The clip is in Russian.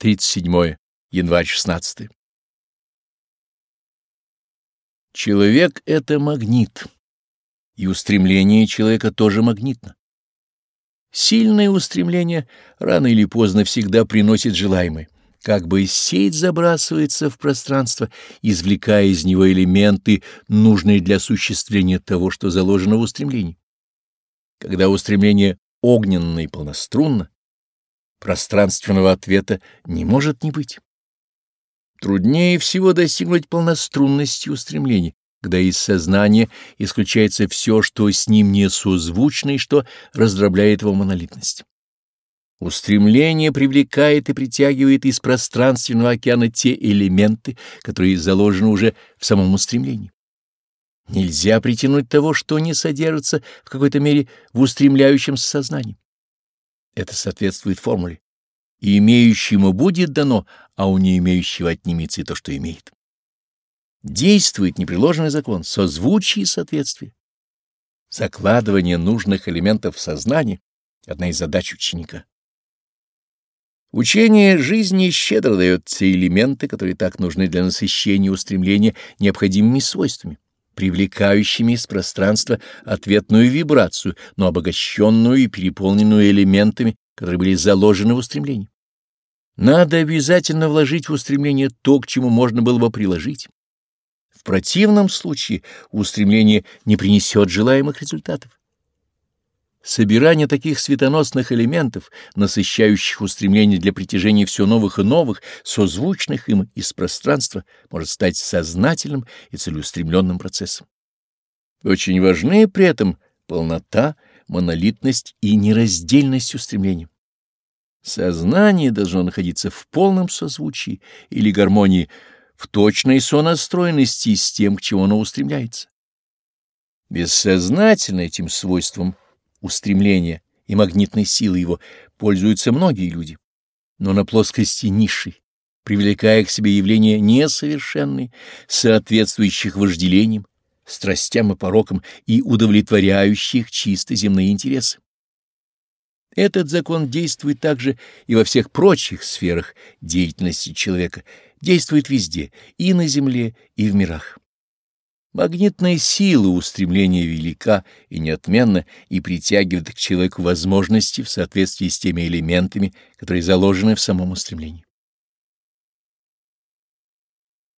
37 январь 16. Человек — это магнит, и устремление человека тоже магнитно. Сильное устремление рано или поздно всегда приносит желаемое, как бы сеть забрасывается в пространство, извлекая из него элементы, нужные для осуществления того, что заложено в устремлении. Когда устремление огненно и полнострунно, пространственного ответа не может не быть. Труднее всего достигнуть полнострунности устремлений, когда из сознания исключается все, что с ним не созвучно и что раздробляет его монолитность. Устремление привлекает и притягивает из пространственного океана те элементы, которые заложены уже в самом устремлении. Нельзя притянуть того, что не содержится в какой-то мере в устремляющемся сознании. Это соответствует формуле. И имеющему будет дано, а у не имеющего отнимется и то, что имеет. Действует непреложный закон, созвучие и соответствие. Закладывание нужных элементов в сознание — одна из задач ученика. Учение жизни щедро дает те элементы, которые так нужны для насыщения устремления необходимыми свойствами привлекающими из пространства ответную вибрацию, но обогащенную и переполненную элементами, которые были заложены в устремлении. Надо обязательно вложить в устремление то, к чему можно было бы приложить. В противном случае устремление не принесет желаемых результатов. Собирание таких светоносных элементов, насыщающих устремление для притяжения все новых и новых, созвучных им из пространства, может стать сознательным и целеустремленным процессом. Очень важны при этом полнота, монолитность и нераздельность устремления. Сознание должно находиться в полном созвучии или гармонии, в точной сонастроенности с тем, к чему оно устремляется. Бессознательно этим свойством устремления и магнитной силы его пользуются многие люди, но на плоскости низшей, привлекая к себе явления несовершенные, соответствующих вожделениям, страстям и порокам и удовлетворяющих чисто земные интересы. Этот закон действует также и во всех прочих сферах деятельности человека, действует везде, и на земле, и в мирах. Магнитная сила устремления велика и неотменна и притягивает к человеку возможности в соответствии с теми элементами, которые заложены в самом устремлении.